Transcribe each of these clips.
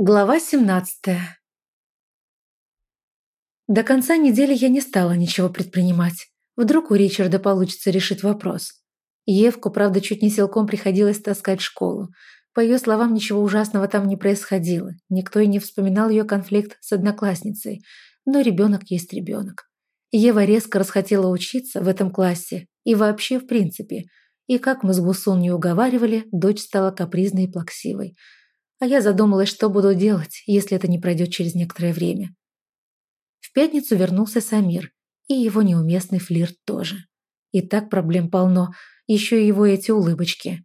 Глава 17 До конца недели я не стала ничего предпринимать. Вдруг у Ричарда получится решить вопрос. Евку, правда, чуть не силком приходилось таскать в школу. По ее словам, ничего ужасного там не происходило. Никто и не вспоминал ее конфликт с одноклассницей. Но ребенок есть ребенок. Ева резко расхотела учиться в этом классе. И вообще, в принципе. И как мы с Гусун не уговаривали, дочь стала капризной и плаксивой – а я задумалась, что буду делать, если это не пройдет через некоторое время. В пятницу вернулся Самир, и его неуместный флирт тоже. И так проблем полно, еще и его эти улыбочки.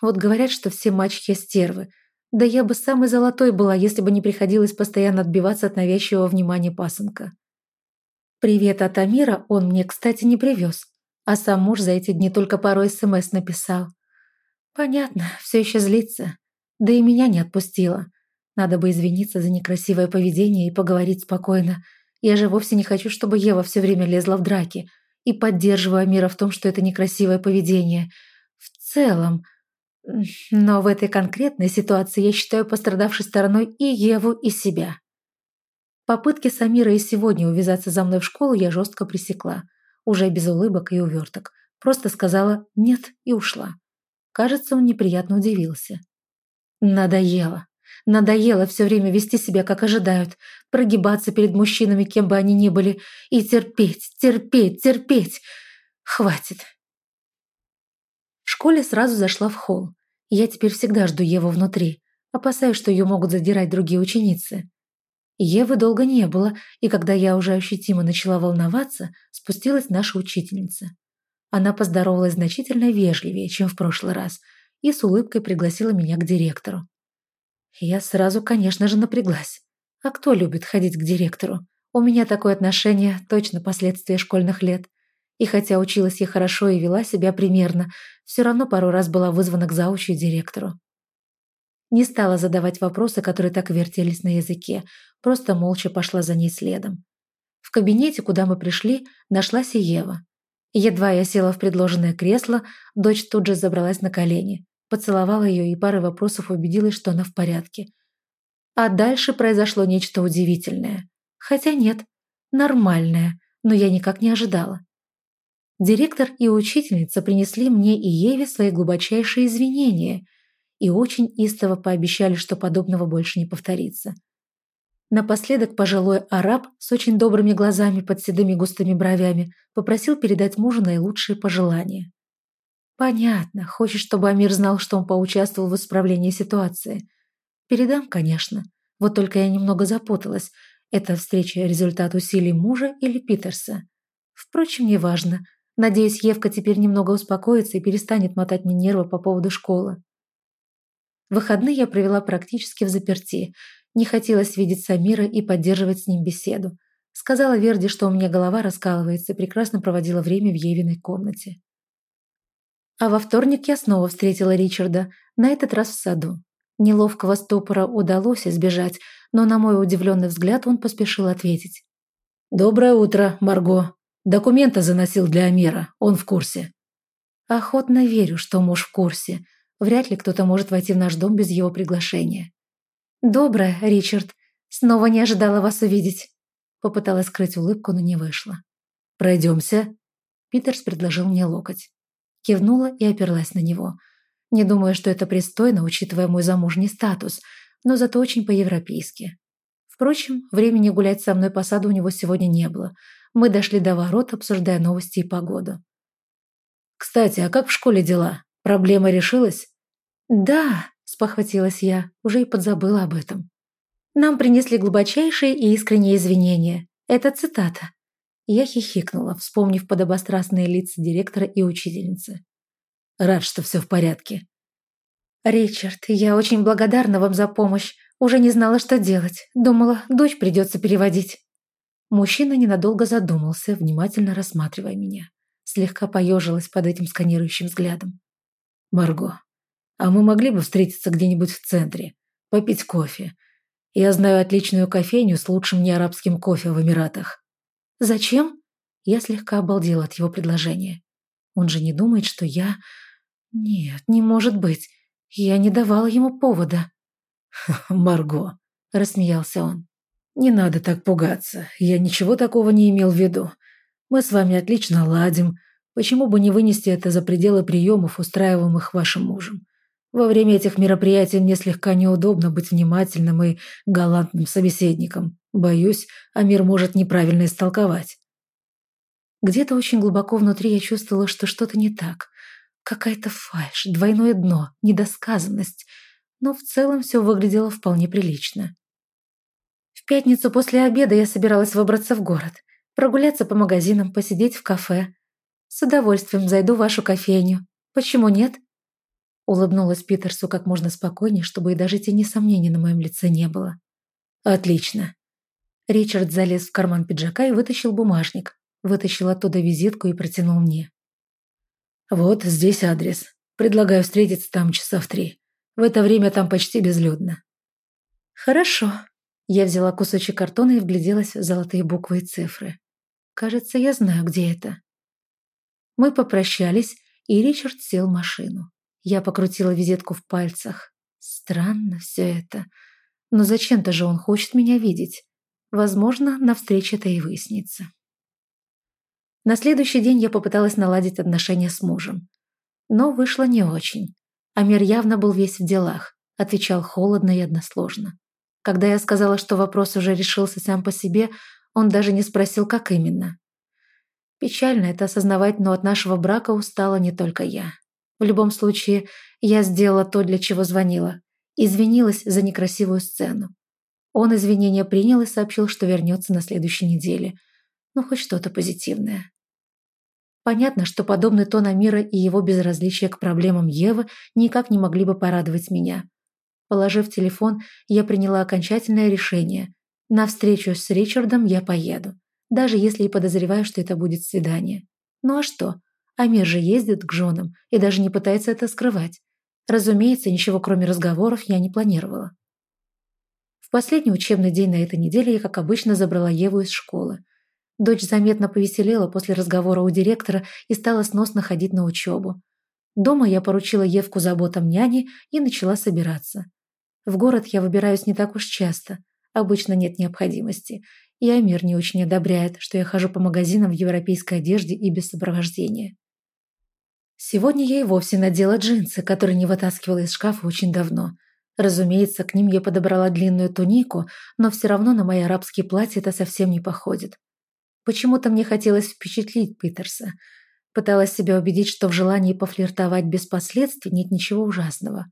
Вот говорят, что все мачехи стервы. Да я бы самой золотой была, если бы не приходилось постоянно отбиваться от навязчивого внимания пасынка. Привет от Амира он мне, кстати, не привез, а сам муж за эти дни только пару СМС написал. Понятно, все еще злится. Да и меня не отпустила. Надо бы извиниться за некрасивое поведение и поговорить спокойно. Я же вовсе не хочу, чтобы Ева все время лезла в драки. И поддерживаю Амира в том, что это некрасивое поведение. В целом. Но в этой конкретной ситуации я считаю пострадавшей стороной и Еву, и себя. Попытки Самира и сегодня увязаться за мной в школу я жестко пресекла. Уже без улыбок и уверток. Просто сказала «нет» и ушла. Кажется, он неприятно удивился. Надоело. Надоело все время вести себя, как ожидают, прогибаться перед мужчинами, кем бы они ни были, и терпеть, терпеть, терпеть. Хватит. В школе сразу зашла в холл. Я теперь всегда жду Еву внутри, опасаюсь, что ее могут задирать другие ученицы. Евы долго не было, и когда я уже ощутимо начала волноваться, спустилась наша учительница. Она поздоровалась значительно вежливее, чем в прошлый раз – и с улыбкой пригласила меня к директору. Я сразу, конечно же, напряглась. А кто любит ходить к директору? У меня такое отношение точно последствия школьных лет. И хотя училась я хорошо и вела себя примерно, все равно пару раз была вызвана к заучу директору. Не стала задавать вопросы, которые так вертелись на языке, просто молча пошла за ней следом. В кабинете, куда мы пришли, нашлась и Ева. Едва я села в предложенное кресло, дочь тут же забралась на колени. Поцеловала ее и парой вопросов убедилась, что она в порядке. А дальше произошло нечто удивительное. Хотя нет, нормальное, но я никак не ожидала. Директор и учительница принесли мне и Еве свои глубочайшие извинения и очень истово пообещали, что подобного больше не повторится. Напоследок пожилой араб с очень добрыми глазами под седыми густыми бровями попросил передать мужу наилучшие пожелания. «Понятно. Хочешь, чтобы Амир знал, что он поучаствовал в исправлении ситуации?» «Передам, конечно. Вот только я немного запуталась. Это встреча результат усилий мужа или Питерса? Впрочем, неважно. Надеюсь, Евка теперь немного успокоится и перестанет мотать мне нервы по поводу школы. Выходные я провела практически в заперти. Не хотелось видеть Самира и поддерживать с ним беседу. Сказала Верде, что у меня голова раскалывается, и прекрасно проводила время в Евиной комнате. А во вторник я снова встретила Ричарда, на этот раз в саду. Неловкого стопора удалось избежать, но на мой удивленный взгляд он поспешил ответить. «Доброе утро, Марго. Документы заносил для Амира, он в курсе». Охотно верю, что муж в курсе. Вряд ли кто-то может войти в наш дом без его приглашения. «Доброе, Ричард. Снова не ожидала вас увидеть». Попыталась скрыть улыбку, но не вышло. «Пройдемся?» Питерс предложил мне локоть. Кивнула и оперлась на него. Не думаю, что это пристойно, учитывая мой замужний статус, но зато очень по-европейски. Впрочем, времени гулять со мной по саду у него сегодня не было. Мы дошли до ворот, обсуждая новости и погоду. «Кстати, а как в школе дела? Проблема решилась?» «Да», – спохватилась я, уже и подзабыла об этом. «Нам принесли глубочайшие и искренние извинения. Это цитата. Я хихикнула, вспомнив подобострастные лица директора и учительницы. «Рад, что все в порядке». «Ричард, я очень благодарна вам за помощь. Уже не знала, что делать. Думала, дочь придется переводить». Мужчина ненадолго задумался, внимательно рассматривая меня. Слегка поежилась под этим сканирующим взглядом. «Марго, а мы могли бы встретиться где-нибудь в центре, попить кофе? Я знаю отличную кофейню с лучшим неарабским кофе в Эмиратах». «Зачем?» Я слегка обалдела от его предложения. Он же не думает, что я... Нет, не может быть. Я не давала ему повода. «Марго», – рассмеялся он. «Не надо так пугаться. Я ничего такого не имел в виду. Мы с вами отлично ладим. Почему бы не вынести это за пределы приемов, устраиваемых вашим мужем? Во время этих мероприятий мне слегка неудобно быть внимательным и галантным собеседником. Боюсь, Амир может неправильно истолковать. Где-то очень глубоко внутри я чувствовала, что что-то не так. Какая-то фальшь, двойное дно, недосказанность. Но в целом все выглядело вполне прилично. В пятницу после обеда я собиралась выбраться в город, прогуляться по магазинам, посидеть в кафе. С удовольствием зайду в вашу кофейню. Почему нет? Улыбнулась Питерсу как можно спокойнее, чтобы и даже тени сомнений на моем лице не было. «Отлично». Ричард залез в карман пиджака и вытащил бумажник. Вытащил оттуда визитку и протянул мне. «Вот здесь адрес. Предлагаю встретиться там часа в три. В это время там почти безлюдно». «Хорошо». Я взяла кусочек картона и вгляделась в золотые буквы и цифры. «Кажется, я знаю, где это». Мы попрощались, и Ричард сел в машину. Я покрутила визитку в пальцах. Странно все это. Но зачем-то же он хочет меня видеть. Возможно, на встрече это и выяснится. На следующий день я попыталась наладить отношения с мужем. Но вышло не очень. Амир явно был весь в делах, отвечал холодно и односложно. Когда я сказала, что вопрос уже решился сам по себе, он даже не спросил, как именно. Печально это осознавать, но от нашего брака устала не только я. В любом случае, я сделала то, для чего звонила. Извинилась за некрасивую сцену. Он извинения принял и сообщил, что вернется на следующей неделе. Ну, хоть что-то позитивное. Понятно, что подобный тон Амира и его безразличие к проблемам Евы никак не могли бы порадовать меня. Положив телефон, я приняла окончательное решение. На встречу с Ричардом я поеду, даже если и подозреваю, что это будет свидание. Ну а что? Амир же ездит к женам и даже не пытается это скрывать. Разумеется, ничего кроме разговоров я не планировала. В последний учебный день на этой неделе я, как обычно, забрала Еву из школы. Дочь заметно повеселела после разговора у директора и стала сносно ходить на учебу. Дома я поручила Евку заботам няни и начала собираться. В город я выбираюсь не так уж часто, обычно нет необходимости, и Амир не очень одобряет, что я хожу по магазинам в европейской одежде и без сопровождения. Сегодня я и вовсе надела джинсы, которые не вытаскивала из шкафа очень давно. Разумеется, к ним я подобрала длинную тунику, но все равно на мои арабские платья это совсем не походит. Почему-то мне хотелось впечатлить Питерса. Пыталась себя убедить, что в желании пофлиртовать без последствий нет ничего ужасного.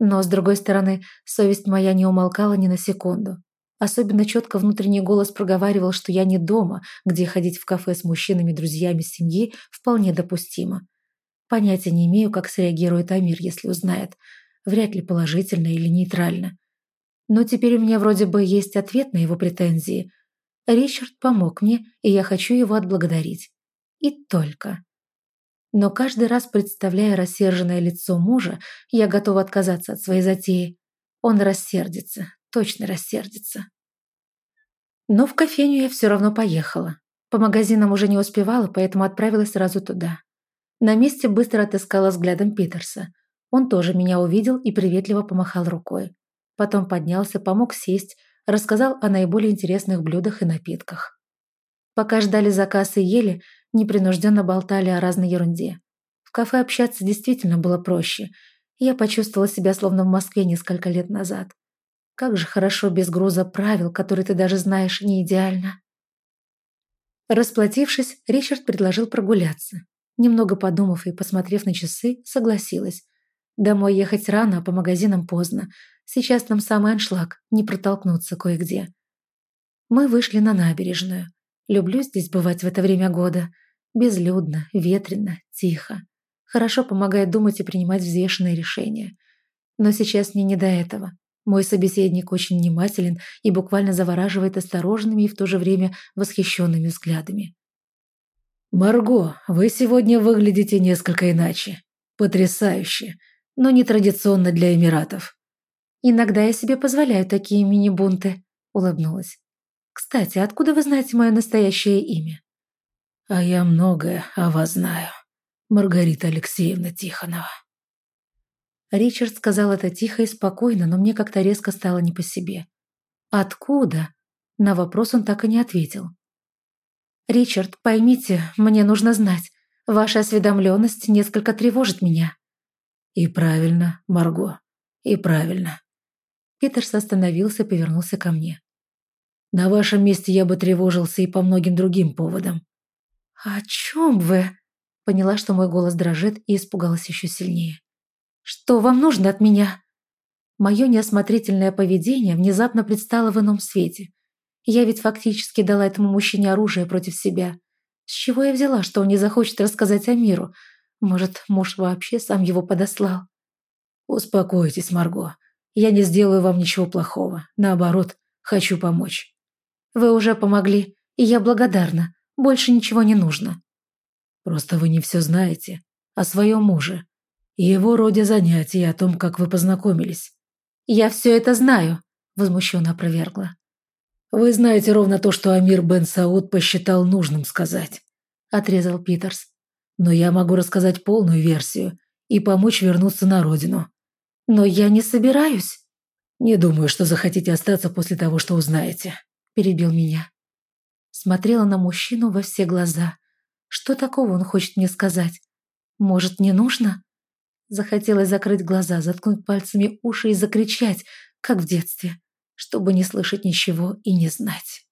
Но, с другой стороны, совесть моя не умолкала ни на секунду. Особенно четко внутренний голос проговаривал, что я не дома, где ходить в кафе с мужчинами-друзьями семьи вполне допустимо. Понятия не имею, как среагирует Амир, если узнает. Вряд ли положительно или нейтрально. Но теперь у меня вроде бы есть ответ на его претензии. Ричард помог мне, и я хочу его отблагодарить. И только. Но каждый раз, представляя рассерженное лицо мужа, я готова отказаться от своей затеи. Он рассердится, точно рассердится. Но в кофейню я все равно поехала. По магазинам уже не успевала, поэтому отправилась сразу туда. На месте быстро отыскала взглядом Питерса. Он тоже меня увидел и приветливо помахал рукой. Потом поднялся, помог сесть, рассказал о наиболее интересных блюдах и напитках. Пока ждали заказ и ели, непринужденно болтали о разной ерунде. В кафе общаться действительно было проще. Я почувствовала себя словно в Москве несколько лет назад. Как же хорошо без груза правил, которые ты даже знаешь не идеально. Расплатившись, Ричард предложил прогуляться. Немного подумав и посмотрев на часы, согласилась. Домой ехать рано, а по магазинам поздно. Сейчас там самый аншлаг, не протолкнуться кое-где. Мы вышли на набережную. Люблю здесь бывать в это время года. Безлюдно, ветрено, тихо. Хорошо помогает думать и принимать взвешенные решения. Но сейчас мне не до этого. Мой собеседник очень внимателен и буквально завораживает осторожными и в то же время восхищенными взглядами. «Марго, вы сегодня выглядите несколько иначе. Потрясающе, но нетрадиционно для Эмиратов». «Иногда я себе позволяю такие мини-бунты», — улыбнулась. «Кстати, откуда вы знаете мое настоящее имя?» «А я многое о вас знаю. Маргарита Алексеевна Тихонова». Ричард сказал это тихо и спокойно, но мне как-то резко стало не по себе. Откуда? На вопрос он так и не ответил. «Ричард, поймите, мне нужно знать. Ваша осведомленность несколько тревожит меня». «И правильно, Марго, и правильно». Питерс остановился и повернулся ко мне. «На вашем месте я бы тревожился и по многим другим поводам». «О чем вы?» Поняла, что мой голос дрожит и испугалась еще сильнее. «Что вам нужно от меня?» Мое неосмотрительное поведение внезапно предстало в ином свете. Я ведь фактически дала этому мужчине оружие против себя. С чего я взяла, что он не захочет рассказать о миру? Может, муж вообще сам его подослал? Успокойтесь, Марго. Я не сделаю вам ничего плохого. Наоборот, хочу помочь. Вы уже помогли, и я благодарна. Больше ничего не нужно. Просто вы не все знаете о своем муже его роде занятий, и о том, как вы познакомились. «Я все это знаю», – возмущенно опровергла. «Вы знаете ровно то, что Амир Бен Сауд посчитал нужным сказать», – отрезал Питерс. «Но я могу рассказать полную версию и помочь вернуться на родину». «Но я не собираюсь». «Не думаю, что захотите остаться после того, что узнаете», – перебил меня. Смотрела на мужчину во все глаза. Что такого он хочет мне сказать? Может, не нужно? Захотелось закрыть глаза, заткнуть пальцами уши и закричать, как в детстве, чтобы не слышать ничего и не знать.